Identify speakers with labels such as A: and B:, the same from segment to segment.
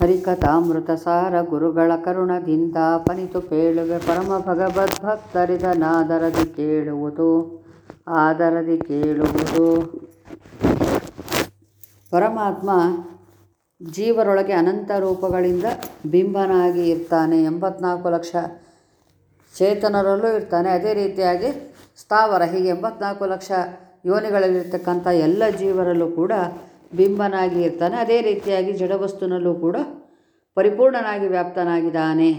A: ಹರಿಕಥಾಮೃತ ಸಾರ ಗುರುಗಳ ಕರುಣದಿಂದ ಪನಿತು ಪೇಳುವೆ ಪರಮ ಭಗವದ್ಭಕ್ತರಿದ ನಾದರದಿ ಕೇಳುವುದು, ಆದರದಿ ಕೇಳುವುದು. ಪರಮಾತ್ಮ ಜೀವರೊಳಗೆ ಅನಂತ ರೂಪಗಳಿಂದ ಬಿಂಬನಾಗಿ ಇರ್ತಾನೆ, ಎಂಬತ್ನಾಲ್ಕು ಲಕ್ಷ ಚೇತನರಲ್ಲೂ ಇರ್ತಾನೆ. ಅದೇ ರೀತಿಯಾಗಿ ಸ್ಥಾವರ ಹೀಗೆ ಎಂಬತ್ನಾಲ್ಕು ಲಕ್ಷ ಯೋನಿಗಳಲ್ಲಿರ್ತಕ್ಕಂಥ ಎಲ್ಲ ಜೀವರಲ್ಲೂ ಕೂಡ ಬಿಂಬನಾಗಿ ಇರ್ತಾನೆ. ಅದೇ ರೀತಿಯಾಗಿ ಜಡವಸ್ತುನಲ್ಲೂ ಕೂಡ ಪರಿಪೂರ್ಣನಾಗಿ ವ್ಯಾಪ್ತನಾಗಿದ್ದಾನೆ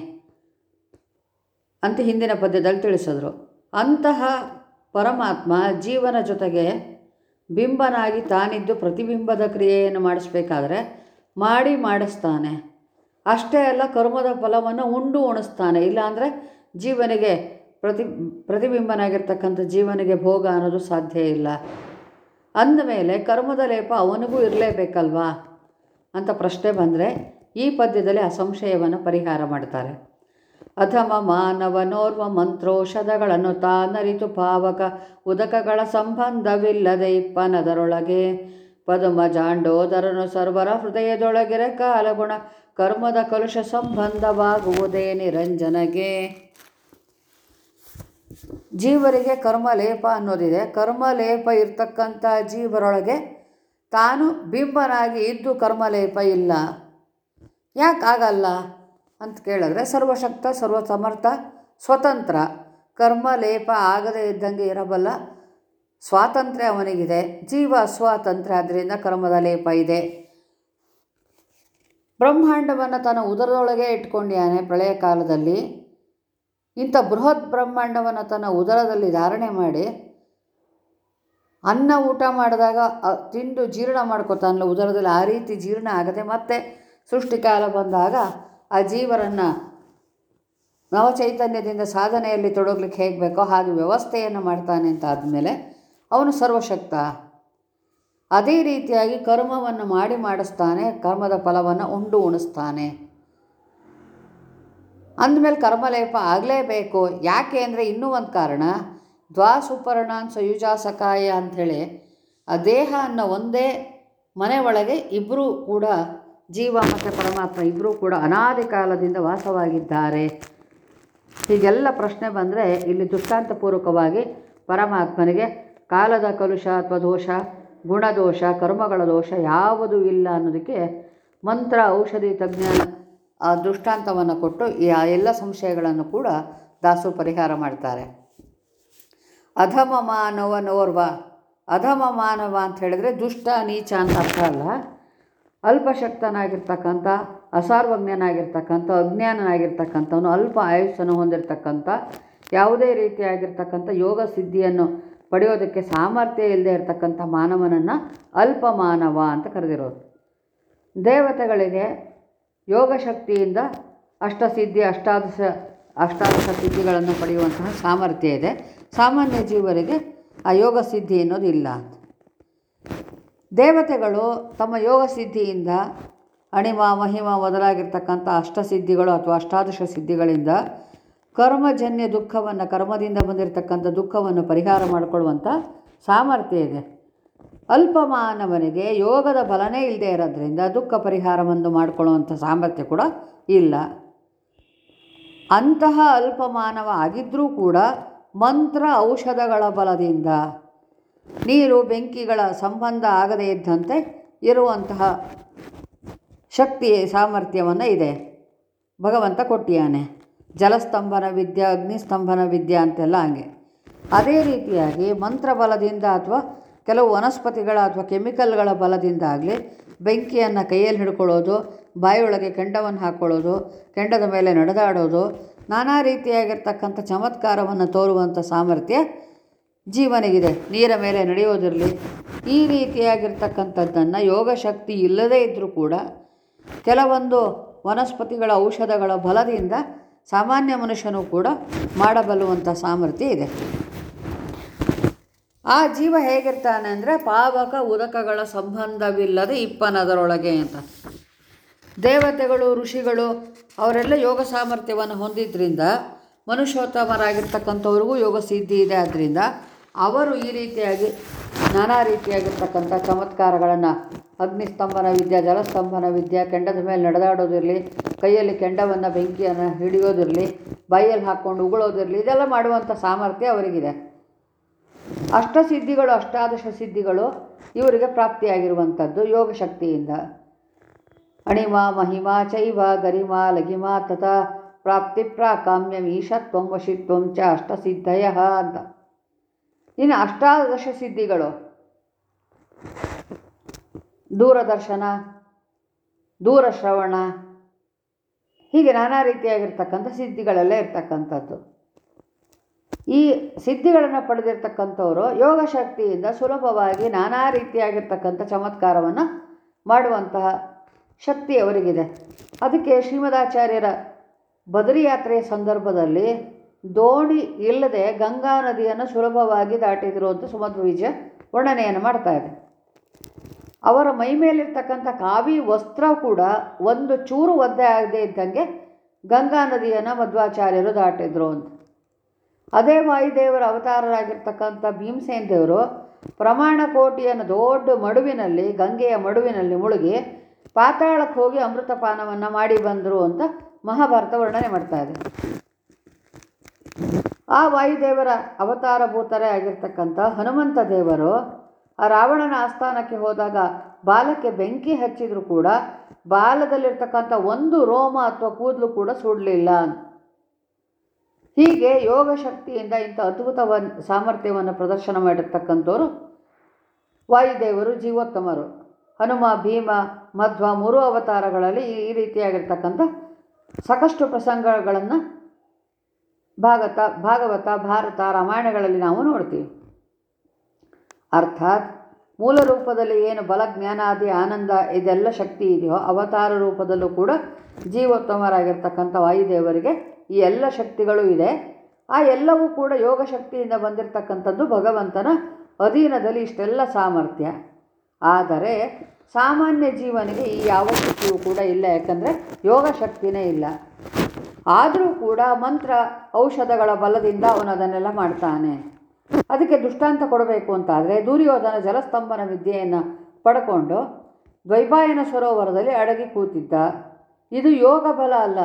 A: ಅಂತ ಹಿಂದಿನ ಪದ್ಯದಲ್ಲಿ ತಿಳಿಸಿದ್ರು. ಅಂತಹ ಪರಮಾತ್ಮ ಜೀವನ ಜೊತೆಗೆ ಬಿಂಬನಾಗಿ ತಾನಿದ್ದು ಪ್ರತಿಬಿಂಬದ ಕ್ರಿಯೆಯನ್ನು ಮಾಡಿಸ್ಬೇಕಾದ್ರೆ ಮಾಡಿ ಮಾಡಿಸ್ತಾನೆ. ಅಷ್ಟೇ ಅಲ್ಲ ಕರ್ಮದ ಫಲವನ್ನು ಉಂಡು ಉಣಿಸ್ತಾನೆ. ಇಲ್ಲಾಂದರೆ ಜೀವನಿಗೆ ಪ್ರತಿ ಪ್ರತಿಬಿಂಬನಾಗಿರ್ತಕ್ಕಂಥ ಜೀವನಿಗೆ ಭೋಗ ಅನ್ನೋದು ಸಾಧ್ಯ ಇಲ್ಲ. ಅಂದಮೇಲೆ ಕರ್ಮದ ಲೇಪ ಅವನಿಗೂ ಇರಲೇಬೇಕಲ್ವಾ? ಅಂತ ಪ್ರಶ್ನೆ ಬಂದರೆ ಈ ಪದ್ಯದಲ್ಲಿ ಅಸಂಶಯವನ್ನು ಸಂಶಯವನ್ನು ಪರಿಹಾರ ಮಾಡ್ತಾರೆ. ಅಥಮ ಮಾನವನೋರ್ವ ಮಂತ್ರೋಷಧಗಳನ್ನು ತಾನರಿತು ಪಾವಕ ಉದಕಗಳ ಸಂಬಂಧವಿಲ್ಲದೆ ಇಪ್ಪನದರೊಳಗೆ. ಪದುಮ ಜಾಂಡೋದರನು ಸರ್ವರ ಹೃದಯದೊಳಗಿರ ಕಾಲಗುಣ, ಕರ್ಮದ ಕಲುಷ ಸಂಬಂಧವಾಗುವುದೇ ನಿರಂಜನಗೆ. ಜೀವರಿಗೆ ಕರ್ಮಲೇಪ ಅನ್ನೋದಿದೆ. ಕರ್ಮಲೇಪ ಇರ್ತಕ್ಕಂಥ ಜೀವರೊಳಗೆ ತಾನು ಬಿಂಬನಾಗಿ ಇದ್ದು ಕರ್ಮಲೇಪ ಇಲ್ಲ. ಯಾಕೆ ಆಗಲ್ಲ ಅಂತ ಕೇಳಿದ್ರೆ ಸರ್ವಶಕ್ತ, ಸರ್ವಸಮರ್ಥ, ಸ್ವತಂತ್ರ. ಕರ್ಮಲೇಪ ಆಗದೇ ಇದ್ದಂಗೆ ಇರಬಲ್ಲ ಸ್ವಾತಂತ್ರ್ಯ ಅವನಿಗಿದೆ. ಜೀವ ಅಸ್ವಾತಂತ್ರ್ಯ ಆದ್ದರಿಂದ ಕರ್ಮದ ಲೇಪ ಇದೆ. ಬ್ರಹ್ಮಾಂಡವನ್ನು ತನ್ನ ಉದರದೊಳಗೆ ಇಟ್ಕೊಂಡಿಯಾನೆ ಪ್ರಳಯ ಕಾಲದಲ್ಲಿ ಇಂಥ ಬೃಹತ್ ಬ್ರಹ್ಮಾಂಡವನ್ನು ತನ್ನ ಉದರದಲ್ಲಿ ಧಾರಣೆ ಮಾಡಿ ಅನ್ನ ಊಟ ಮಾಡಿದಾಗ ತಿಂದು ಜೀರ್ಣ ಮಾಡ್ಕೊತಾನಲ್ಲ ಉದರದಲ್ಲಿ ಆ ರೀತಿ ಜೀರ್ಣ ಆಗದೆ ಮತ್ತೆ ಸೃಷ್ಟಿಕಾಲ ಬಂದಾಗ ಆ ಜೀವರನ್ನು ನವಚೈತನ್ಯದಿಂದ ಸಾಧನೆಯಲ್ಲಿ ತೊಡಗ್ಲಿಕ್ಕೆ ಹೇಗೆ ಬೇಕೋ ಹಾಗೆ ವ್ಯವಸ್ಥೆಯನ್ನು ಮಾಡ್ತಾನೆ ಅಂತ ಆದಮೇಲೆ ಅವನು ಸರ್ವಶಕ್ತ. ಅದೇ ರೀತಿಯಾಗಿ ಕರ್ಮವನ್ನು ಮಾಡಿ ಮಾಡಿಸ್ತಾನೆ, ಕರ್ಮದ ಫಲವನ್ನು ಉಂಡು ಉಣಿಸ್ತಾನೆ. ಅಂದಮೇಲೆ ಕರ್ಮಲೇಪ ಆಗಲೇಬೇಕು. ಯಾಕೆ ಅಂದರೆ ಇನ್ನೂ ಒಂದು ಕಾರಣ, ದ್ವಾಸುಪರ್ಣಾನ್ ಸಯುಜಾಸಕಾಯ ಅಂಥೇಳಿ ಆ ದೇಹ ಅನ್ನೋ ಒಂದೇ ಮನೆ ಒಳಗೆ ಇಬ್ಬರೂ ಕೂಡ ಜೀವ ಮತ್ತು ಪರಮಾತ್ಮ ಇಬ್ಬರೂ ಕೂಡ ಅನಾದಿ ಕಾಲದಿಂದ ವಾಸವಾಗಿದ್ದಾರೆ. ಹೀಗೆಲ್ಲ ಪ್ರಶ್ನೆ ಬಂದರೆ ಇಲ್ಲಿ ದೃಷ್ಟಾಂತಪೂರ್ವಕವಾಗಿ ಪರಮಾತ್ಮನಿಗೆ ಕಾಲದ ಕಲುಷ ಅಥವಾ ದೋಷ, ಗುಣದೋಷ, ಕರ್ಮಗಳ ದೋಷ ಯಾವುದೂ ಇಲ್ಲ ಅನ್ನೋದಕ್ಕೆ ಮಂತ್ರ, ಔಷಧಿ ತಜ್ಞ ದೃಷ್ಟಾಂತವನ್ನು ಕೊಟ್ಟು ಎಲ್ಲ ಸಂಶಯಗಳನ್ನು ಕೂಡ ದಾಸು ಪರಿಹಾರ ಮಾಡ್ತಾರೆ. ಅಧಮ ಮಾನವನೋರ್ವ ಅಧಮ ಮಾನವ ಅಂತ ಹೇಳಿದರೆ ದುಷ್ಟ, ನೀಚ ಅಂತ ಅರ್ಥ ಅಲ್ಲ. ಅಲ್ಪಶಕ್ತನಾಗಿರ್ತಕ್ಕಂಥ, ಅಸಾರ್ವಜ್ಞನಾಗಿರ್ತಕ್ಕಂಥ, ಅಜ್ಞಾನನಾಗಿರ್ತಕ್ಕಂಥವನು ಅಲ್ಪ ಆಯುಸ್ಸನ್ನು ಹೊಂದಿರತಕ್ಕಂಥ, ಯಾವುದೇ ರೀತಿಯಾಗಿರ್ತಕ್ಕಂಥ ಯೋಗ ಸಿದ್ಧಿಯನ್ನು ಪಡೆಯೋದಕ್ಕೆ ಸಾಮರ್ಥ್ಯ ಇಲ್ಲದೆ ಇರತಕ್ಕಂಥ ಮಾನವನನ್ನು ಅಲ್ಪ ಮಾನವ ಅಂತ ಕರೆದಿರೋದು. ದೇವತೆಗಳಿಗೆ ಯೋಗ ಶಕ್ತಿಯಿಂದ ಅಷ್ಟಸಿದ್ಧಿ, ಅಷ್ಟಾದಶ ಅಷ್ಟಾದಶ ಸಿದ್ಧಿಗಳನ್ನು ಪಡೆಯುವಂತಹ ಸಾಮರ್ಥ್ಯ ಇದೆ. ಸಾಮಾನ್ಯ ಜೀವರಿಗೆ ಆ ಯೋಗ ಸಿದ್ಧಿ ಅನ್ನೋದಿಲ್ಲ ದೇವತೆಗಳು ತಮ್ಮ ಯೋಗ ಸಿದ್ಧಿಯಿಂದ ಅಣಿಮ, ಮಹಿಮ ಮೊದಲಾಗಿರ್ತಕ್ಕಂಥ ಅಷ್ಟಸಿದ್ಧಿಗಳು ಅಥವಾ ಅಷ್ಟಾದಶ ಸಿದ್ಧಿಗಳಿಂದ ಕರ್ಮಜನ್ಯ ದುಃಖವನ್ನು, ಕರ್ಮದಿಂದ ಬಂದಿರತಕ್ಕಂಥ ದುಃಖವನ್ನು ಪರಿಹಾರ ಮಾಡಿಕೊಳ್ಳುವಂಥ ಸಾಮರ್ಥ್ಯ ಇದೆ. ಅಲ್ಪಮಾನವನಿಗೆ ಯೋಗದ ಬಲನೇ ಇಲ್ಲದೆ ಇರೋದ್ರಿಂದ ದುಃಖ ಪರಿಹಾರವನ್ನು ಮಾಡಿಕೊಳ್ಳುವಂಥ ಸಾಮರ್ಥ್ಯ ಕೂಡ ಇಲ್ಲ. ಅಂತಹ ಅಲ್ಪಮಾನವ ಆಗಿದ್ದರೂ ಕೂಡ ಮಂತ್ರ ಔಷಧಗಳ ಬಲದಿಂದ ನೀರು, ಬೆಂಕಿಗಳ ಸಂಬಂಧ ಆಗದೇ ಇದ್ದಂತೆ ಇರುವಂತಹ ಶಕ್ತಿ ಸಾಮರ್ಥ್ಯವನ್ನು ಇದೆ. ಭಗವಂತ ಕೊಟ್ಟಿಯಾನೆ. ಜಲಸ್ತಂಭನ ವಿದ್ಯೆ, ಅಗ್ನಿಸ್ತಂಭನ ವಿದ್ಯೆ ಅಂತೆಲ್ಲ ಹಾಗೆ. ಅದೇ ರೀತಿಯಾಗಿ ಮಂತ್ರ ಬಲದಿಂದ ಅಥವಾ ಕೆಲವು ವನಸ್ಪತಿಗಳ ಅಥವಾ ಕೆಮಿಕಲ್ಗಳ ಬಲದಿಂದಾಗಲಿ ಬೆಂಕಿಯನ್ನು ಕೈಯಲ್ಲಿ ಹಿಡ್ಕೊಳ್ಳೋದು, ಬಾಯಿಯೊಳಗೆ ಕೆಂಡವನ್ನು ಹಾಕ್ಕೊಳ್ಳೋದು ಕೆಂಡದ ಮೇಲೆ ನಡೆದಾಡೋದು, ನಾನಾ ರೀತಿಯಾಗಿರ್ತಕ್ಕಂಥ ಚಮತ್ಕಾರವನ್ನು ತೋರುವಂಥ ಸಾಮರ್ಥ್ಯ ಜೀವನಿಗಿದೆ. ನೀರ ಮೇಲೆ ನಡೆಯೋದಿರಲಿ, ಈ ರೀತಿಯಾಗಿರ್ತಕ್ಕಂಥದ್ದನ್ನು ಯೋಗ ಶಕ್ತಿ ಇಲ್ಲದೇ ಇದ್ದರೂ ಕೂಡ ಕೆಲವೊಂದು ವನಸ್ಪತಿಗಳ ಔಷಧಗಳ ಬಲದಿಂದ ಸಾಮಾನ್ಯ ಮನುಷ್ಯನೂ ಕೂಡ ಮಾಡಬಲ್ಲುವಂಥ ಸಾಮರ್ಥ್ಯ ಇದೆ. ಆ ಜೀವ ಹೇಗಿರ್ತಾನೆ ಅಂದರೆ ಪಾವಕ ಉದಕಗಳ ಸಂಬಂಧವಿಲ್ಲದೆ ಇಪ್ಪನದರೊಳಗೆ ಅಂತ. ದೇವತೆಗಳು, ಋಷಿಗಳು ಅವರೆಲ್ಲ ಯೋಗ ಸಾಮರ್ಥ್ಯವನ್ನು ಹೊಂದಿದ್ದರಿಂದ ಮನುಷ್ಯೋತ್ತಮರಾಗಿರ್ತಕ್ಕಂಥವ್ರಿಗೂ ಯೋಗ ಸಿದ್ಧಿ ಇದೆ. ಆದ್ದರಿಂದ ಅವರು ಈ ರೀತಿಯಾಗಿ ನಾನಾ ರೀತಿಯಾಗಿರ್ತಕ್ಕಂಥ ಚಮತ್ಕಾರಗಳನ್ನು ಅಗ್ನಿಸ್ತಂಭನ ವಿದ್ಯೆ ಜಲಸ್ತಂಭನ ವಿದ್ಯೆ, ಕೆಂಡದ ಮೇಲೆ ನಡೆದಾಡೋದಿರಲಿ, ಕೈಯಲ್ಲಿ ಕೆಂಡವನ್ನು ಬೆಂಕಿಯನ್ನು ಹಿಡಿಯೋದಿರಲಿ, ಬಾಯಲ್ಲಿ ಹಾಕ್ಕೊಂಡು ಉಗುಳೋದಿರಲಿ, ಇದೆಲ್ಲ ಮಾಡುವಂಥ ಸಾಮರ್ಥ್ಯ ಅವರಿಗಿದೆ. ಅಷ್ಟಸಿದ್ಧಿಗಳು ಅಷ್ಟಾದಶ ಸಿದ್ಧಿಗಳು ಇವರಿಗೆ ಪ್ರಾಪ್ತಿಯಾಗಿರುವಂಥದ್ದು ಯೋಗ ಶಕ್ತಿಯಿಂದ ಅಣಿಮಾ, ಮಹಿಮಾ ಚೈವ, ಗರಿಮಾ, ಲಘಿಮ ತಥಾ ಪ್ರಾಪ್ತಿ ಪ್ರಾಕಾಮ್ಯ ಈಶತ್ವಂ ವಶಿತ್ವಂ ಚ ಅಷ್ಟಸಿದ್ಧಯ ಅಂತ. ಇನ್ನು ಅಷ್ಟಾದಶ ಸಿದ್ಧಿಗಳು ದೂರದರ್ಶನ, ದೂರಶ್ರವಣ, ಹೀಗೆ ನಾನಾ ರೀತಿಯಾಗಿರ್ತಕ್ಕಂಥ ಸಿದ್ಧಿಗಳೆಲ್ಲ ಇರ್ತಕ್ಕಂಥದ್ದು. ಈ ಸಿದ್ಧಿಗಳನ್ನು ಪಡೆದಿರ್ತಕ್ಕಂಥವರು ಯೋಗ ಶಕ್ತಿಯಿಂದ ಸುಲಭವಾಗಿ ನಾನಾ ರೀತಿಯಾಗಿರ್ತಕ್ಕಂಥ ಚಮತ್ಕಾರವನ್ನು ಮಾಡುವಂತಹ ಶಕ್ತಿ ಅವರಿಗಿದೆ. ಅದಕ್ಕೆ ಶ್ರೀಮದಾಚಾರ್ಯರ ಬದರಿ ಯಾತ್ರೆಯ ಸಂದರ್ಭದಲ್ಲಿ ದೋಣಿ ಇಲ್ಲದೆ ಗಂಗಾ ನದಿಯನ್ನು ಸುಲಭವಾಗಿ ದಾಟಿದರು ಅಂತ ವಿಜಯ ವರ್ಣನೆಯನ್ನು ಮಾಡ್ತಾ ಇದೆ. ಅವರ ಮೈ ಮೇಲಿರ್ತಕ್ಕಂಥ ಕಾವಿ ವಸ್ತ್ರ ಕೂಡ ಒಂದು ಚೂರು ಒದ್ದೆ ಆಗದೆ ಇದ್ದಂಗೆ ಗಂಗಾ ನದಿಯನ್ನು ಮಧ್ವಾಚಾರ್ಯರು ದಾಟಿದ್ರು ಅಂತ. ಅದೇ ವಾಯುದೇವರ ಅವತಾರರಾಗಿರ್ತಕ್ಕಂಥ ಭೀಮಸೇನ ದೇವರು ಪ್ರಮಾಣ ಕೋಟಿಯನ್ನು ದೊಡ್ಡ ಮಡುವಿನಲ್ಲಿ, ಗಂಗೆಯ ಮಡುವಿನಲ್ಲಿ ಮುಳುಗಿ ಪಾತಾಳಕ್ಕೆ ಹೋಗಿ ಅಮೃತಪಾನವನ್ನು ಮಾಡಿ ಬಂದರು ಅಂತ ಮಹಾಭಾರತ ವರ್ಣನೆ ಮಾಡ್ತಾ ಇದೆ. ಆ ವಾಯುದೇವರ ಅವತಾರಭೂತರೇ ಆಗಿರ್ತಕ್ಕಂಥ ಹನುಮಂತ ದೇವರು ಆ ರಾವಣನ ಆಸ್ಥಾನಕ್ಕೆ ಹೋದಾಗ ಬಾಲಕ್ಕೆ ಬೆಂಕಿ ಹಚ್ಚಿದ್ರು ಕೂಡ ಬಾಲದಲ್ಲಿರ್ತಕ್ಕಂಥ ಒಂದು ರೋಮ ಅಥವಾ ಕೂದಲು ಕೂಡ ಸುಡಲಿಲ್ಲ ಹೀಗೆ ಯೋಗ ಶಕ್ತಿಯಿಂದ ಇಂಥ ಅದ್ಭುತವಾದ ಸಾಮರ್ಥ್ಯವನ್ನು ಪ್ರದರ್ಶನ ಮಾಡಿರ್ತಕ್ಕಂಥವ್ರು ವಾಯುದೇವರು, ಜೀವೋತ್ತಮರು. ಹನುಮ, ಭೀಮ, ಮಧ್ವ ಮೂರು ಅವತಾರಗಳಲ್ಲಿ ಈ ಈ ರೀತಿಯಾಗಿರ್ತಕ್ಕಂಥ ಸಾಕಷ್ಟು ಪ್ರಸಂಗಗಳನ್ನು ಭಾಗತ, ಭಾಗವತ, ಭಾರತ, ರಾಮಾಯಣಗಳಲ್ಲಿ ನಾವು ನೋಡ್ತೀವಿ. ಅರ್ಥಾತ್ ಮೂಲ ರೂಪದಲ್ಲಿ ಏನು ಬಲ ಜ್ಞಾನಾದಿ ಆನಂದ ಇದೆಲ್ಲ ಶಕ್ತಿ ಇದೆಯೋ ಅವತಾರ ರೂಪದಲ್ಲೂ ಕೂಡ ಜೀವೋತ್ತಮರಾಗಿರ್ತಕ್ಕಂಥ ವಾಯುದೇವರಿಗೆ ಈ ಎಲ್ಲ ಶಕ್ತಿಗಳು ಇದೆ. ಆ ಎಲ್ಲವೂ ಕೂಡ ಯೋಗ ಶಕ್ತಿಯಿಂದ ಬಂದಿರತಕ್ಕಂಥದ್ದು ಭಗವಂತನ ಅಧೀನದಲ್ಲಿ ಇಷ್ಟೆಲ್ಲ ಸಾಮರ್ಥ್ಯ. ಆದರೆ ಸಾಮಾನ್ಯ ಜೀವನಿಗೆ ಈ ಯಾವ ಶಕ್ತಿಯೂ ಕೂಡ ಇಲ್ಲ. ಯಾಕಂದರೆ ಯೋಗ ಶಕ್ತಿನೇ ಇಲ್ಲ. ಆದರೂ ಕೂಡ ಮಂತ್ರ, ಔಷಧಗಳ ಬಲದಿಂದ ಅವನು ಅದನ್ನೆಲ್ಲ ಮಾಡ್ತಾನೆ. ಅದಕ್ಕೆ ದುಷ್ಟಾಂತ ಕೊಡಬೇಕು ಅಂತಾದರೆ ದುರ್ಯೋಧನ ಜಲಸ್ತಂಭನ ವಿದ್ಯೆಯನ್ನು ಪಡ್ಕೊಂಡು ದ್ವೈಪಾಯನ ಸರೋವರದಲ್ಲಿ ಅಡಗಿ ಕೂತಿದ್ದ. ಇದು ಯೋಗ ಬಲ ಅಲ್ಲ.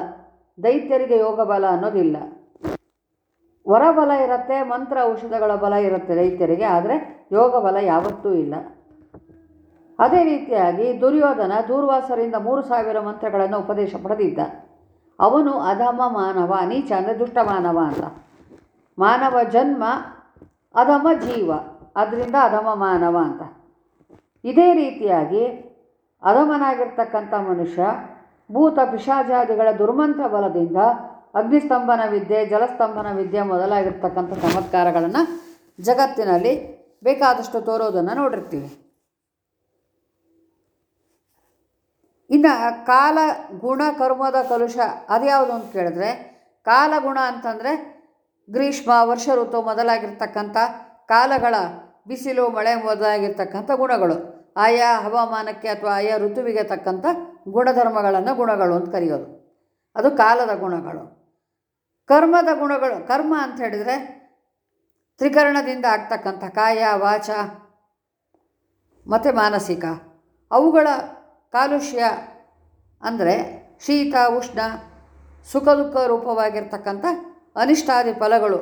A: ದೈತ್ಯರಿಗೆ ಯೋಗ ಬಲ ಅನ್ನೋದಿಲ್ಲ. ವರಬಲ ಇರುತ್ತೆ, ಮಂತ್ರ ಔಷಧಗಳ ಬಲ ಇರುತ್ತೆ ದೈತ್ಯರಿಗೆ, ಆದರೆ ಯೋಗ ಬಲ ಯಾವತ್ತೂ ಇಲ್ಲ. ಅದೇ ರೀತಿಯಾಗಿ ದುರ್ಯೋಧನ ದೂರ್ವಾಸರಿಂದ ಮೂರು ಸಾವಿರ ಮಂತ್ರಗಳನ್ನು ಉಪದೇಶ ಪಡೆದಿದ್ದ. ಅವನು ಅಧಮ ಮಾನವ, ನೀಚ ಅಂದರೆ ದುಷ್ಟ ಮಾನವ ಅಂತ. ಮಾನವ ಜನ್ಮ, ಅಧಮ ಜೀವ, ಅದರಿಂದ ಅಧಮ ಮಾನವ ಅಂತ. ಇದೇ ರೀತಿಯಾಗಿ ಅಧಮನಾಗಿರ್ತಕ್ಕಂಥ ಮನುಷ್ಯ ಭೂತ ಪಿಶಾಚಾದಿಗಳ ದುರ್ಮಂತ್ರ ಬಲದಿಂದ ಅಗ್ನಿಸ್ತಂಭನ ವಿದ್ಯೆ ಜಲಸ್ತಂಭನ ವಿದ್ಯೆ ಮೊದಲಾಗಿರ್ತಕ್ಕಂಥ ಚಮತ್ಕಾರಗಳನ್ನು ಜಗತ್ತಿನಲ್ಲಿ ಬೇಕಾದಷ್ಟು ತೋರೋದನ್ನು ನೋಡಿರ್ತೀವಿ. ಇನ್ನು ಕಾಲ ಗುಣ ಕರ್ಮದ ಕಲುಷ ಅದ್ಯಾವುದು ಅಂತ ಕೇಳಿದ್ರೆ ಕಾಲಗುಣ ಅಂತಂದರೆ ಗ್ರೀಷ್ಮ, ವರ್ಷ ಋತು ಮೊದಲಾಗಿರ್ತಕ್ಕಂಥ ಕಾಲಗಳ ಬಿಸಿಲು, ಮಳೆ ಮೊದಲಾಗಿರ್ತಕ್ಕಂಥ ಗುಣಗಳು. ಆಯಾ ಹವಾಮಾನಕ್ಕೆ ಅಥವಾ ಆಯಾ ಋತುವಿಗೆ ತಕ್ಕಂಥ ಗುಣಧರ್ಮಗಳನ್ನು ಗುಣಗಳು ಅಂತ ಕರೆಯೋದು. ಅದು ಕಾಲದ ಗುಣಗಳು. ಕರ್ಮದ ಗುಣಗಳು, ಕರ್ಮ ಅಂತ ಹೇಳಿದರೆ ತ್ರಿಕರಣದಿಂದ ಆಗ್ತಕ್ಕಂಥ ಕಾಯ, ವಾಚ, ಮತ್ತು ಮಾನಸಿಕ. ಅವುಗಳ ಕಾಲುಷ್ಯ ಅಂದರೆ ಶೀತ, ಉಷ್ಣ, ಸುಖ ದುಃಖ ರೂಪವಾಗಿರ್ತಕ್ಕಂಥ ಅನಿಷ್ಟಾದಿ ಫಲಗಳು.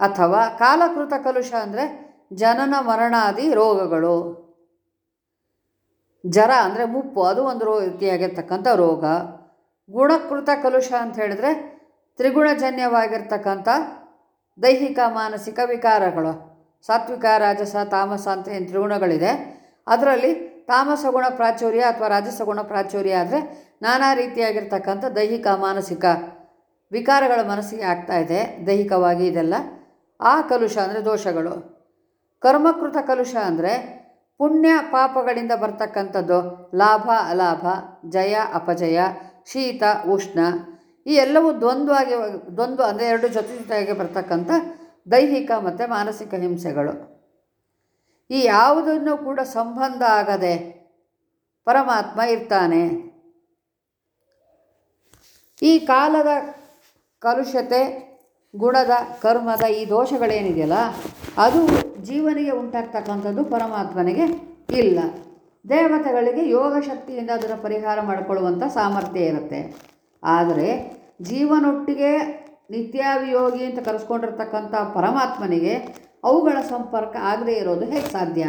A: ಅಥವಾ ಕಾಲಕೃತ ಕಲುಷ ಅಂದರೆ ಜನನ ಮರಣಾದಿ ರೋಗಗಳು. ಜರ ಅಂದರೆ ಮುಪ್ಪು ಅದು ಒಂದು ರೋ ರೀತಿಯಾಗಿರ್ತಕ್ಕಂಥ ರೋಗ. ಗುಣಕೃತ ಕಲುಷ ಅಂತ ಹೇಳಿದ್ರೆ ತ್ರಿಗುಣಜನ್ಯವಾಗಿರ್ತಕ್ಕಂಥ ದೈಹಿಕ, ಮಾನಸಿಕ ವಿಕಾರಗಳು. ಸಾತ್ವಿಕ, ರಾಜಸ, ತಾಮಸ ಅಂತ ಏನು ತ್ರಿಗುಣಗಳಿದೆ. ಅದರಲ್ಲಿ ತಾಮಸ ಗುಣ ಪ್ರಾಚುರ್ಯ ಅಥವಾ ರಾಜಸ ಗುಣ ಪ್ರಾಚುರ್ಯ ಆದರೆ ನಾನಾ ರೀತಿಯಾಗಿರ್ತಕ್ಕಂಥ ದೈಹಿಕ, ಮಾನಸಿಕ ವಿಕಾರಗಳ ಮನಸ್ಸಿಗೆ ಆಗ್ತಾ ಇದೆ. ದೈಹಿಕವಾಗಿ ಇದೆಲ್ಲ ಆ ಕಲುಷ ಅಂದರೆ ದೋಷಗಳು. ಕರ್ಮಕೃತ ಕಲುಷ ಅಂದರೆ ಪುಣ್ಯ ಪಾಪಗಳಿಂದ ಬರ್ತಕ್ಕಂಥದ್ದು ಲಾಭ, ಅಲಾಭ, ಜಯ, ಅಪಜಯ, ಶೀತ, ಉಷ್ಣ, ಈ ಎಲ್ಲವೂ ದ್ವಂದ್ವಾಗಿ ದ್ವಂದ್ವ ಅಂದರೆ ಎರಡು ಜೊತೆ ಜೊತೆಯಾಗಿ ಬರ್ತಕ್ಕಂಥ ದೈಹಿಕ ಮತ್ತು ಮಾನಸಿಕ ಹಿಂಸೆಗಳು. ಈ ಯಾವುದನ್ನು ಕೂಡ ಸಂಬಂಧ ಆಗದೆ ಪರಮಾತ್ಮ ಇರ್ತಾನೆ. ಈ ಕಾಲದ ಕಲುಷತೆ ಗುಣದ, ಕರ್ಮದ ಈ ದೋಷಗಳೇನಿದೆಯಲ್ಲ, ಅದು ಜೀವನಿಗೆ ಉಂಟಾಗ್ತಕ್ಕಂಥದ್ದು ಪರಮಾತ್ಮನಿಗೆ ಇಲ್ಲ. ದೇವತೆಗಳಿಗೆ ಯೋಗ ಶಕ್ತಿಯಿಂದ ಅದನ್ನು ಪರಿಹಾರ ಮಾಡಿಕೊಳ್ಳುವಂಥ ಸಾಮರ್ಥ್ಯ ಇರುತ್ತೆ. ಆದರೆ ಜೀವನೊಟ್ಟಿಗೆ ನಿತ್ಯಾವಿಯೋಗಿ ಅಂತ ಕರೆಸ್ಕೊಂಡಿರ್ತಕ್ಕಂಥ ಪರಮಾತ್ಮನಿಗೆ ಅವುಗಳ ಸಂಪರ್ಕ ಆಗದೇ ಇರೋದು ಹೇಗೆ ಸಾಧ್ಯ?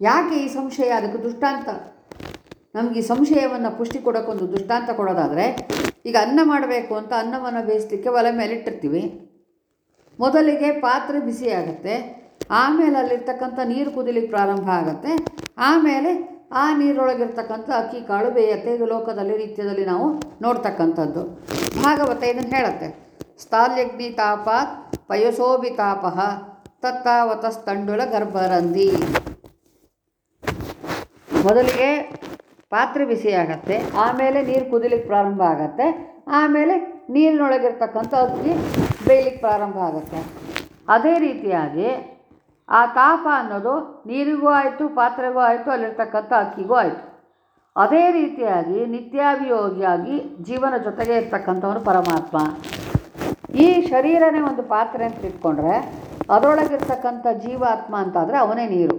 A: ಯಾಕೆ ಈ ಸಂಶಯ? ಅದಕ್ಕೆ ದೃಷ್ಟಾಂತ. ನಮಗೆ ಈ ಸಂಶಯವನ್ನು ಪುಷ್ಟಿ ಕೊಡೋಕ್ಕೊಂದು ದೃಷ್ಟಾಂತ ಕೊಡೋದಾದರೆ, ಈಗ ಅನ್ನ ಮಾಡಬೇಕು ಅಂತ ಅನ್ನವನ್ನು ಬೇಯಿಸ್ಲಿಕ್ಕೆ ಒಲೆ ಮೇಲೆ ಇಟ್ಟಿರ್ತೀವಿ. ಮೊದಲಿಗೆ ಪಾತ್ರೆ ಬಿಸಿ ಆಗುತ್ತೆ, ಆಮೇಲೆ ಅಲ್ಲಿರ್ತಕ್ಕಂಥ ನೀರು ಕುದಿಲಿಕ್ಕೆ ಪ್ರಾರಂಭ ಆಗುತ್ತೆ, ಆಮೇಲೆ ಆ ನೀರೊಳಗಿರ್ತಕ್ಕಂಥ ಅಕ್ಕಿ ಕಾಳು ಬೇಯತ್ತೆ. ಇದು ಲೋಕದಲ್ಲಿ ನಿತ್ಯದಲ್ಲಿ ನಾವು ನೋಡ್ತಕ್ಕಂಥದ್ದು. ಭಾಗವತ ಇದನ್ನು ಹೇಳುತ್ತೆ. ಸ್ಥಾಲ್ಯಗ್ನಿ ತಾಪ ಪಯಸೋಭಿ ತಾಪಃ ತತ್ತಾವತಸ್ತಂಡುಳ ಗರ್ಭರಂದಿ ಮೊದಲಿಗೆ ಪಾತ್ರೆ ಬಿಸಿ ಆಗತ್ತೆ, ಆಮೇಲೆ ನೀರು ಕುದಿಲಿಕ್ಕೆ ಪ್ರಾರಂಭ ಆಗತ್ತೆ, ಆಮೇಲೆ ನೀರಿನೊಳಗಿರ್ತಕ್ಕಂಥ ಅಕ್ಕಿ ಬೇಯಲಿಕ್ಕೆ ಪ್ರಾರಂಭ ಆಗುತ್ತೆ. ಅದೇ ರೀತಿಯಾಗಿ ಆ ತಾಪ ಅನ್ನೋದು ನೀರಿಗೂ ಆಯಿತು, ಪಾತ್ರೆಗೂ ಆಯಿತು, ಅಲ್ಲಿರ್ತಕ್ಕಂಥ ಅಕ್ಕಿಗೂ ಆಯಿತು. ಅದೇ ರೀತಿಯಾಗಿ ನಿತ್ಯಾಭಿಯೋಗಿಯಾಗಿ ಜೀವನ ಜೊತೆಗೆ ಇರ್ತಕ್ಕಂಥವನು ಪರಮಾತ್ಮ. ಈ ಶರೀರನೇ ಒಂದು ಪಾತ್ರೆ ಅಂತ ಇಟ್ಕೊಂಡ್ರೆ ಅದರೊಳಗಿರ್ತಕ್ಕಂಥ ಜೀವಾತ್ಮ ಅಂತಾದರೆ ಅವನೇ ನೀರು.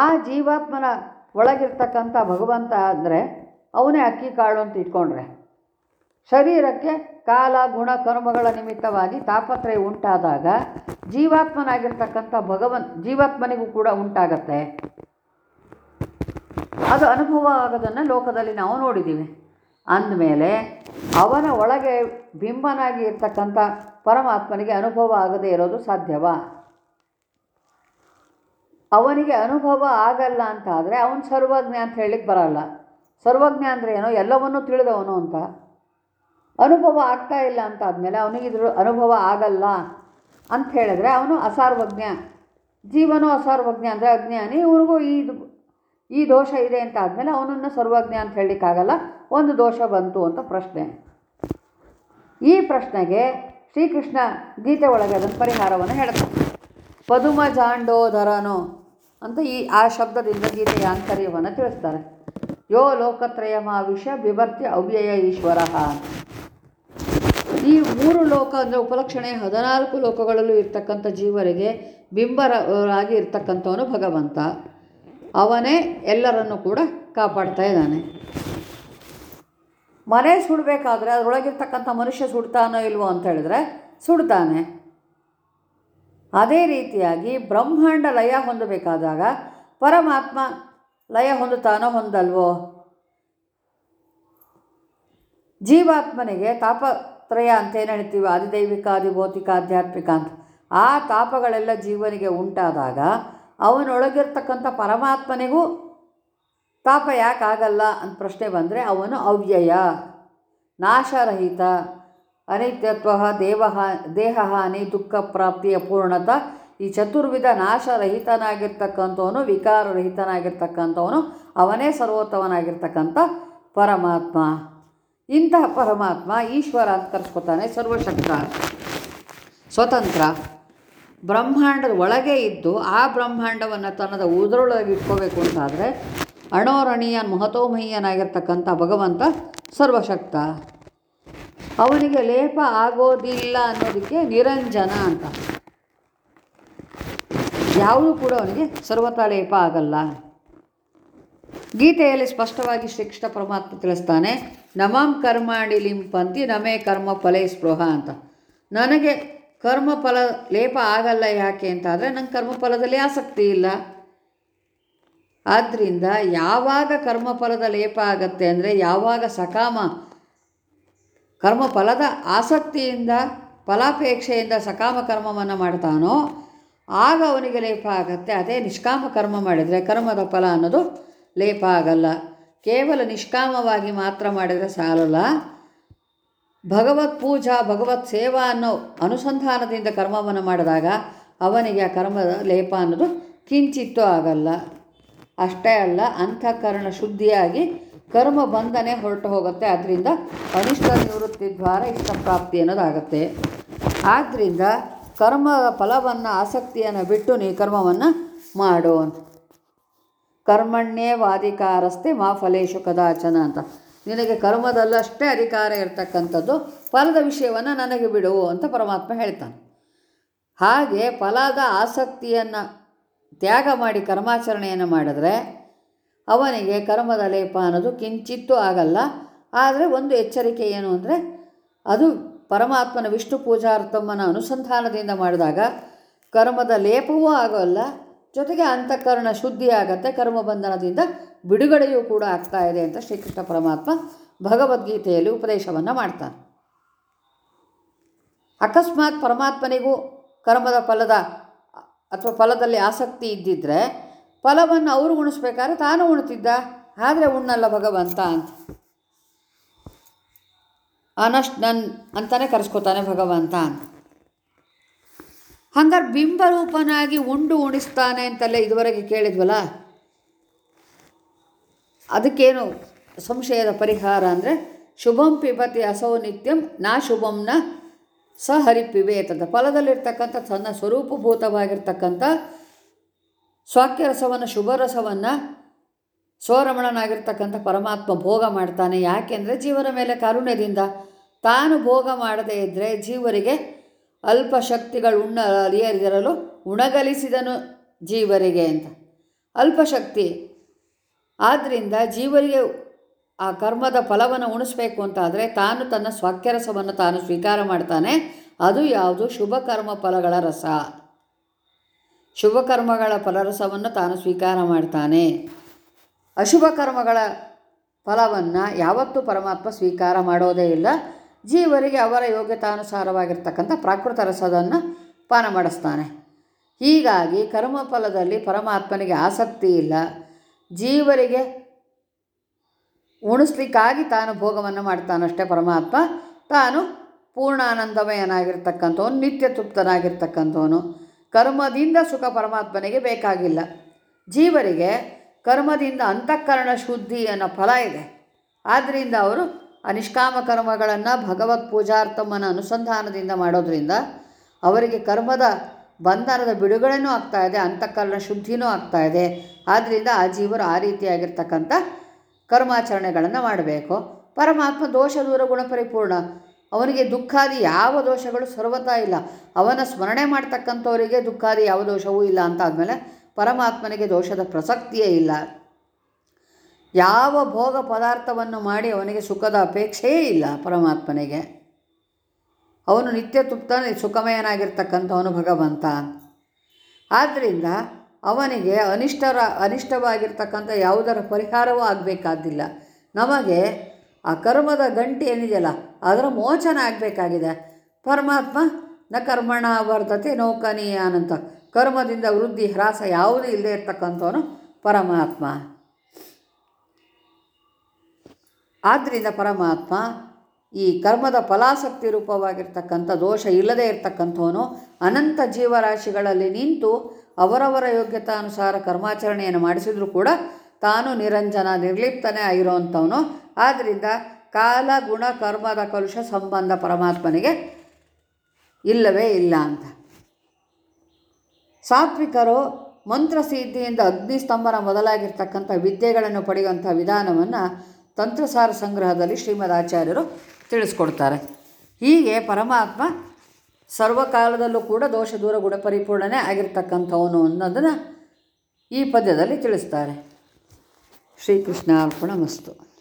A: ಆ ಜೀವಾತ್ಮನ ಒಳಗಿರ್ತಕ್ಕಂಥ ಭಗವಂತ ಅಂದರೆ ಅವನೇ ಅಕ್ಕಿ ಕಾಳು ಅಂತ ಇಟ್ಕೊಂಡ್ರೆ. ಶರೀರಕ್ಕೆ ಕಾಲ, ಗುಣ, ಕರ್ಮಗಳ ನಿಮಿತ್ತವಾಗಿ ತಾಪತ್ರಯ ಉಂಟಾದಾಗ ಜೀವಾತ್ಮನಾಗಿರ್ತಕ್ಕಂಥ ಭಗವನ್, ಜೀವಾತ್ಮನಿಗೂ ಕೂಡ ಉಂಟಾಗತ್ತೆ. ಅದು ಅನುಭವ ಆಗೋದನ್ನು ಲೋಕದಲ್ಲಿ ನಾವು ನೋಡಿದ್ದೀವಿ ಅಂದಮೇಲೆ ಅವನ ಒಳಗೆ ಬಿಂಬನಾಗಿ ಇರ್ತಕ್ಕಂಥ ಪರಮಾತ್ಮನಿಗೆ ಅನುಭವ ಆಗದೇ ಇರೋದು ಸಾಧ್ಯವಾ? ಅವನಿಗೆ ಅನುಭವ ಆಗಲ್ಲ ಅಂತ ಆದರೆ ಅವನು ಸರ್ವಜ್ಞ ಅಂತ ಹೇಳಲಿಕ್ಕೆ ಬರಲ್ಲ. ಸರ್ವಜ್ಞ ಅಂದರೆ ಏನೋ ಎಲ್ಲವನ್ನೂ ತಿಳಿದವನು ಅಂತ. ಅನುಭವ ಆಗ್ತಾ ಇಲ್ಲ ಅಂತ ಆದಮೇಲೆ ಅವನಿಗೆ ಅನುಭವ ಆಗಲ್ಲ ಅಂತ ಹೇಳಿದ್ರೆ ಅವನು ಅಸಾರ್ವಜ್ಞ. ಜೀವನೋ ಅಸಾರ್ವಜ್ಞ ಅಂದರೆ ಅಜ್ಞಾನಿ, ಇವ್ರಿಗೂ ಈ ಈ ದೋಷ ಇದೆ ಅಂತ ಆದಮೇಲೆ ಅವನನ್ನು ಸರ್ವಜ್ಞ ಅಂತ ಹೇಳಲಿಕ್ಕಾಗಲ್ಲ ಒಂದು ದೋಷ ಬಂತು ಅಂತ ಪ್ರಶ್ನೆ. ಈ ಪ್ರಶ್ನೆಗೆ ಶ್ರೀಕೃಷ್ಣ ಗೀತೆ ಒಳಗೆ ಅದನ್ನು ಪರಿಹಾರವನ್ನು ಹೇಳ್ತಾನೆ. ಪದುಮ ಜಾಂಡೋಧರನು ಅಂತ ಈ, ಆ ಶಬ್ದದಿಂದ ಗೀತೆಯ ಆಂತರ್ಯವನ್ನು ತಿಳಿಸ್ತಾರೆ. ಯೋ ಲೋಕತ್ರಯ ಮಹಾವಿಷ ಬಿಭರ್ತಿ ಅವ್ಯಯ ಈಶ್ವರ. ಈ ಮೂರು ಲೋಕ ಅಂದರೆ ಉಪಲಕ್ಷಣೆ ಹದಿನಾಲ್ಕು ಲೋಕಗಳಲ್ಲೂ ಇರ್ತಕ್ಕಂಥ ಜೀವರಿಗೆ ಬಿಂಬರಾಗಿ ಇರ್ತಕ್ಕಂಥವನು ಭಗವಂತ. ಅವನೇ ಎಲ್ಲರನ್ನು ಕೂಡ ಕಾಪಾಡ್ತಾ ಇದ್ದಾನೆ. ಮನೆ ಸುಡಬೇಕಾದ್ರೆ ಅದರೊಳಗಿರ್ತಕ್ಕಂಥ ಮನುಷ್ಯ ಸುಡ್ತಾನೋ ಇಲ್ವೋ ಅಂತ ಹೇಳಿದ್ರೆ ಸುಡ್ತಾನೆ. ಅದೇ ರೀತಿಯಾಗಿ ಬ್ರಹ್ಮಾಂಡ ಲಯ ಹೊಂದಬೇಕಾದಾಗ ಪರಮಾತ್ಮ ಲಯ ಹೊಂದುತ್ತಾನೋ ಹೊಂದಲ್ವೋ? ಜೀವಾತ್ಮನಿಗೆ ತಾಪತ್ರಯ ಅಂತ ಏನು ಹೇಳ್ತೀವಿ? ಆದಿದೈವಿಕ, ಆದಿಭೌತಿಕ, ಆಧ್ಯಾತ್ಮಿಕ ಅಂತ. ಆ ತಾಪಗಳೆಲ್ಲ ಜೀವನಿಗೆ ಉಂಟಾದಾಗ ಅವನೊಳಗಿರ್ತಕ್ಕಂಥ ಪರಮಾತ್ಮನಿಗೂ ತಾಪ ಯಾಕಾಗಲ್ಲ ಅಂತ ಪ್ರಶ್ನೆ ಬಂದರೆ ಅವನು ಅವ್ಯಯ, ನಾಶರಹಿತ. ಅನಿತ್ಯತ್ವ ದೇವ ದೇಹ ಹಾನಿ ದುಃಖ ಪ್ರಾಪ್ತಿಯ ಪೂರ್ಣತ. ಈ ಚತುರ್ವಿಧ ನಾಶರಹಿತನಾಗಿರ್ತಕ್ಕಂಥವನು, ವಿಕಾರರಹಿತನಾಗಿರ್ತಕ್ಕಂಥವನು, ಅವನೇ ಸರ್ವೋತ್ತಮನಾಗಿರ್ತಕ್ಕಂಥ ಪರಮಾತ್ಮ. ಇಂತಹ ಪರಮಾತ್ಮ ಈಶ್ವರ ಅಂತ ಕರೆಸ್ಕೊತಾನೆ ಸರ್ವಶಕ್ತ. ಸ್ವತಂತ್ರ. ಬ್ರಹ್ಮಾಂಡದ ಒಳಗೆ ಇದ್ದು ಆ ಬ್ರಹ್ಮಾಂಡವನ್ನು ತನ್ನದ ಉದರೊಳಗೆ ಇಟ್ಕೋಬೇಕು ಅಂತಾದರೆ ಅಣೋರಣೀಯನ್ ಮಹತೋಮಯ್ಯನಾಗಿರ್ತಕ್ಕಂಥ ಭಗವಂತ ಸರ್ವಶಕ್ತ. ಅವನಿಗೆ ಲೇಪ ಆಗೋದಿಲ್ಲ ಅನ್ನೋದಕ್ಕೆ ನಿರಂಜನ ಅಂತ. ಯಾವುದೂ ಕೂಡ ಅವನಿಗೆ ಸರ್ವತಾ ಲೇಪ ಆಗಲ್ಲ. ಗೀತೆಯಲ್ಲಿ ಸ್ಪಷ್ಟವಾಗಿ ಶ್ರೀಕೃಷ್ಣ ಪರಮಾತ್ಮ ತಿಳಿಸ್ತಾನೆ, ನಮಾಂ ಕರ್ಮಾಣಿ ಲಿಂಪಂತಿ, ನಮೇ ಕರ್ಮ ಫಲೇ ಸ್ಪೃಹ ಅಂತ. ನನಗೆ ಕರ್ಮಫಲ ಲೇಪ ಆಗಲ್ಲ ಯಾಕೆ ಅಂತ ಆದರೆ ನಂಗೆ ಕರ್ಮಫಲದಲ್ಲಿ ಆಸಕ್ತಿ ಇಲ್ಲ. ಆದ್ದರಿಂದ ಯಾವಾಗ ಕರ್ಮಫಲದ ಲೇಪ ಆಗತ್ತೆ ಅಂದರೆ ಯಾವಾಗ ಸಕಾಮ ಕರ್ಮಫಲದ ಆಸಕ್ತಿಯಿಂದ, ಫಲಾಪೇಕ್ಷೆಯಿಂದ ಸಕಾಮ ಕರ್ಮವನ್ನು ಮಾಡ್ತಾನೋ, ಆಗ ಅವನಿಗೆ ಲೇಪ ಆಗತ್ತೆ. ಅದೇ ನಿಷ್ಕಾಮ ಕರ್ಮ ಮಾಡಿದರೆ ಕರ್ಮದ ಫಲ ಅನ್ನೋದು ಲೇಪ ಆಗಲ್ಲ. ಕೇವಲ ನಿಷ್ಕಾಮವಾಗಿ ಮಾತ್ರ ಮಾಡಿದರೆ ಸಾಲಲ್ಲ. ಭಗವತ್ ಪೂಜಾ, ಭಗವತ್ ಸೇವಾ ಅನ್ನೋ ಅನುಸಂಧಾನದಿಂದ ಕರ್ಮವನ್ನು ಮಾಡಿದಾಗ ಅವನಿಗೆ ಆ ಕರ್ಮದ ಲೇಪ ಅನ್ನೋದು ಕಿಂಚಿತ್ತೂ ಆಗಲ್ಲ. ಅಷ್ಟೇ ಅಲ್ಲ ಅಂತಃಕರಣ ಶುದ್ಧಿಯಾಗಿ ಕರ್ಮ ಬಂಧನೆ ಹೊರಟು ಹೋಗುತ್ತೆ. ಅದರಿಂದ ಅನಿಷ್ಟ ನಿವೃತ್ತಿ ದ್ವಾರ ಇಷ್ಟಪ್ರಾಪ್ತಿ ಅನ್ನೋದಾಗತ್ತೆ. ಆದ್ದರಿಂದ ಕರ್ಮ ಫಲವನ್ನು, ಆಸಕ್ತಿಯನ್ನು ಬಿಟ್ಟು ನೀ ಕರ್ಮವನ್ನು ಮಾಡು ಅಂತ. ಕರ್ಮಣ್ಯೇ ವಾಧಿಕಾರಸ್ಥೆ ಮಾ ಫಲೇಶು ಕದಾಚನ ಅಂತ. ನಿನಗೆ ಕರ್ಮದಲ್ಲಷ್ಟೇ ಅಧಿಕಾರ ಇರತಕ್ಕಂಥದ್ದು. ಫಲದ ವಿಷಯವನ್ನು ನನಗೆ ಬಿಡು ಅಂತ ಪರಮಾತ್ಮ ಹೇಳ್ತಾನೆ. ಹಾಗೆ ಫಲದ, ಆಸಕ್ತಿಯನ್ನು ತ್ಯಾಗ ಮಾಡಿ ಕರ್ಮಾಚರಣೆಯನ್ನು ಮಾಡಿದ್ರೆ ಅವನಿಗೆ ಕರ್ಮದ ಲೇಪ ಅನ್ನೋದು ಕಿಂಚಿತ್ತೂ ಆಗಲ್ಲ. ಆದರೆ ಒಂದು ಎಚ್ಚರಿಕೆ ಏನು ಅಂದರೆ, ಅದು ಪರಮಾತ್ಮನ ವಿಷ್ಣು ಪೂಜಾರ್ಥಮ್ಮನ ಅನುಸಂಧಾನದಿಂದ ಮಾಡಿದಾಗ ಕರ್ಮದ ಲೇಪವೂ ಆಗೋಲ್ಲ. ಜೊತೆಗೆ ಅಂತಃಕರಣ ಶುದ್ಧಿ ಆಗತ್ತೆ, ಕರ್ಮಬಂಧನದಿಂದ ಬಿಡುಗಡೆಯೂ ಕೂಡ ಆಗ್ತಾ ಇದೆ ಅಂತ ಶ್ರೀಕೃಷ್ಣ ಪರಮಾತ್ಮ ಭಗವದ್ಗೀತೆಯಲ್ಲಿ ಉಪದೇಶವನ್ನು ಮಾಡ್ತಾನೆ. ಅಕಸ್ಮಾತ್ ಪರಮಾತ್ಮನಿಗೂ ಕರ್ಮದ ಫಲದ, ಅಥವಾ ಫಲದಲ್ಲಿ ಆಸಕ್ತಿ ಇದ್ದಿದ್ದರೆ ಫಲವನ್ನು ಅವರು ಉಣಿಸ್ಬೇಕಾದ್ರೆ ತಾನು ಉಣ್ತಿದ್ದ. ಆದರೆ ಉಣ್ಣಲ್ಲ ಭಗವಂತ ಅಂತ. ಅನಷ್ಟು ನನ್ ಅಂತಲೇ ಕರೆಸ್ಕೊತಾನೆ ಭಗವಂತ ಅಂತ. ಹಂಗಾರೆ ಬಿಂಬರೂಪನಾಗಿ ಉಂಡು ಉಣಿಸ್ತಾನೆ ಅಂತಲೇ ಇದುವರೆಗೆ ಕೇಳಿದ್ವಲ್ಲ? ಅದಕ್ಕೇನು ಸಂಶಯದ ಪರಿಹಾರ ಅಂದರೆ ಶುಭಂ ಪಿಬತಿ ಅಸೌ ನಿತ್ಯಂ ನಾ ಶುಭಂನ ಸ ಅಂತ ಫಲದಲ್ಲಿರ್ತಕ್ಕಂಥ ತನ್ನ ಸ್ವರೂಪಭೂತವಾಗಿರ್ತಕ್ಕಂಥ ಸ್ವಾಕ್ಯರಸವನ್ನು ಶುಭರಸವನ್ನು ಸೋರಮಣನಾಗಿರ್ತಕ್ಕಂಥ ಪರಮಾತ್ಮ ಭೋಗ ಮಾಡ್ತಾನೆ. ಯಾಕೆಂದರೆ ಜೀವನ ಮೇಲೆ ಕಾರುಣ್ಯದಿಂದ ತಾನು ಭೋಗ ಮಾಡದೇ ಇದ್ದರೆ ಜೀವರಿಗೆ ಅಲ್ಪ ಶಕ್ತಿಗಳು ಉಣ್ಣ ಅಲಿಯದಿರಲು ಉಣಗಲಿಸಿದನು ಜೀವರಿಗೆ ಅಂತ. ಅಲ್ಪಶಕ್ತಿ ಆದ್ದರಿಂದ ಜೀವರಿಗೆ ಆ ಕರ್ಮದ ಫಲವನ್ನು ಉಣಿಸ್ಬೇಕು ಅಂತಾದರೆ ತಾನು ತನ್ನ ಸ್ವಾಕ್ಯರಸವನ್ನು ತಾನು ಸ್ವೀಕಾರ ಮಾಡ್ತಾನೆ. ಅದು ಯಾವುದು? ಶುಭ ಕರ್ಮ ಫಲಗಳ ರಸ. ಶುಭ ಕರ್ಮಗಳ ಫಲರಸವನ್ನು ತಾನು ಸ್ವೀಕಾರ ಮಾಡ್ತಾನೆ. ಅಶುಭ ಕರ್ಮಗಳ ಫಲವನ್ನು ಯಾವತ್ತೂ ಪರಮಾತ್ಮ ಸ್ವೀಕಾರ ಮಾಡೋದೇ ಇಲ್ಲ. ಜೀವರಿಗೆ ಅವರ ಯೋಗ್ಯತಾನುಸಾರವಾಗಿರ್ತಕ್ಕಂಥ ಪ್ರಾಕೃತ ರಸವನ್ನು ಪಾನ ಮಾಡಿಸ್ತಾನೆ. ಹೀಗಾಗಿ ಕರ್ಮಫಲದಲ್ಲಿ ಪರಮಾತ್ಮನಿಗೆ ಆಸಕ್ತಿ ಇಲ್ಲ. ಜೀವರಿಗೆ ಉಣಿಸ್ಲಿಕ್ಕಾಗಿ ತಾನು ಭೋಗವನ್ನು ಮಾಡ್ತಾನಷ್ಟೇ ಪರಮಾತ್ಮ. ತಾನು ಪೂರ್ಣಾನಂದಮಯನಾಗಿರ್ತಕ್ಕಂಥವನು ನಿತ್ಯ ತೃಪ್ತನಾಗಿರ್ತಕ್ಕಂಥವನು ಕರ್ಮದಿಂದ ಸುಖ ಪರಮಾತ್ಮನಿಗೆ ಬೇಕಾಗಿಲ್ಲ. ಜೀವರಿಗೆ ಕರ್ಮದಿಂದ ಅಂತಃಕರಣ ಶುದ್ಧಿ ಅನ್ನೋ ಫಲ ಇದೆ. ಆದ್ದರಿಂದ ಅವರು ಅನಿಷ್ಕಾಮ ಕರ್ಮಗಳನ್ನು ಭಗವತ್ ಪೂಜಾರ್ಥಮನ ಅನುಸಂಧಾನದಿಂದ ಮಾಡೋದ್ರಿಂದ ಅವರಿಗೆ ಕರ್ಮದ ಬಂಧನದ ಬಿಡುಗಡೆನೂ ಆಗ್ತಾ ಇದೆ, ಅಂತಃಕರಣ ಶುದ್ಧಿನೂ ಆಗ್ತಾ ಇದೆ. ಆದ್ದರಿಂದ ಆ ಜೀವರು ಆ ರೀತಿಯಾಗಿರ್ತಕ್ಕಂಥ ಕರ್ಮಾಚರಣೆಗಳನ್ನು ಮಾಡಬೇಕು. ಪರಮಾತ್ಮ ದೋಷ ದೂರ ಗುಣಪರಿಪೂರ್ಣ ಅವನಿಗೆ ದುಃಖಾದಿ ಯಾವ ದೋಷಗಳು ಸರ್ವತಾ ಇಲ್ಲ. ಅವನ ಸ್ಮರಣೆ ಮಾಡ್ತಕ್ಕಂಥವರಿಗೆ ದುಃಖಾದಿ ಯಾವ ದೋಷವೂ ಇಲ್ಲ ಅಂತ ಆದಮೇಲೆ ಪರಮಾತ್ಮನಿಗೆ ದೋಷದ ಪ್ರಸಕ್ತಿಯೇ ಇಲ್ಲ. ಯಾವ ಭೋಗ ಪದಾರ್ಥವನ್ನು ಮಾಡಿ ಅವನಿಗೆ ಸುಖದ ಅಪೇಕ್ಷೆಯೇ ಇಲ್ಲ ಪರಮಾತ್ಮನಿಗೆ. ಅವನು ನಿತ್ಯ ತೃಪ್ತ ಸುಖಮಯನಾಗಿರ್ತಕ್ಕಂಥವನು ಭಗವಂತ. ಆದ್ದರಿಂದ ಅವನಿಗೆ ಅನಿಷ್ಟರ ಅನಿಷ್ಟವಾಗಿರ್ತಕ್ಕಂಥ ಯಾವುದರ ಪರಿಹಾರವೂ ಆಗಬೇಕಾದಿಲ್ಲ. ನಮಗೆ ಆ ಕರ್ಮದ ಗಂಟಿ ಏನಿದೆಯಲ್ಲ, ಅದರ ಮೋಚನ ಆಗಬೇಕಾಗಿದೆ. ಪರಮಾತ್ಮ, ನ ಕರ್ಮಣ ವರ್ತತೆ ನೌಕನೀಯಾನಂತ ಕರ್ಮದಿಂದ ವೃದ್ಧಿ, ಹ್ರಾಸ ಯಾವುದೂ ಇಲ್ಲದೆ ಇರ್ತಕ್ಕಂಥವನು ಪರಮಾತ್ಮ. ಆದ್ದರಿಂದ ಪರಮಾತ್ಮ ಈ ಕರ್ಮದ ಫಲಾಸಕ್ತಿ ರೂಪವಾಗಿರ್ತಕ್ಕಂಥ ದೋಷ ಇಲ್ಲದೇ ಇರ್ತಕ್ಕಂಥವನು ಅನಂತ ಜೀವರಾಶಿಗಳಲ್ಲಿ ನಿಂತು ಅವರವರ ಯೋಗ್ಯತಾನುಸಾರ ಕರ್ಮಾಚರಣೆಯನ್ನು ಮಾಡಿಸಿದರೂ ಕೂಡ ತಾನು ನಿರಂಜನ ನಿರ್ಲಿಪ್ತನೇ ಆಗಿರೋವಂಥವನು ಆದ್ದರಿಂದ ಕಾಲ, ಗುಣ, ಕರ್ಮದ ಕಲುಷ ಸಂಬಂಧ ಪರಮಾತ್ಮನಿಗೆ ಇಲ್ಲವೇ ಇಲ್ಲ ಅಂತ. ಸಾತ್ವಿಕರು ಮಂತ್ರಸಿದ್ಧಿಯಿಂದ ಅಗ್ನಿಸ್ತಂಭನ ಮೊದಲಾಗಿರ್ತಕ್ಕಂಥ ವಿದ್ಯೆಗಳನ್ನು ಪಡೆಯುವಂಥ ವಿಧಾನವನ್ನು ತಂತ್ರಸಾರ ಸಂಗ್ರಹದಲ್ಲಿ ಶ್ರೀಮದ್ ಆಚಾರ್ಯರು ತಿಳಿಸ್ಕೊಡ್ತಾರೆ. ಹೀಗೆ ಪರಮಾತ್ಮ ಸರ್ವಕಾಲದಲ್ಲೂ ಕೂಡ ದೋಷ, ದೂರ, ಗುಣ ಪರಿಪೂರ್ಣನೇ ಆಗಿರ್ತಕ್ಕಂಥವನು ಅನ್ನೋದನ್ನು ಈ ಪದ್ಯದಲ್ಲಿ ತಿಳಿಸ್ತಾರೆ. ಶ್ರೀಕೃಷ್ಣ ಅರ್ಪಣ ಮಸ್ತು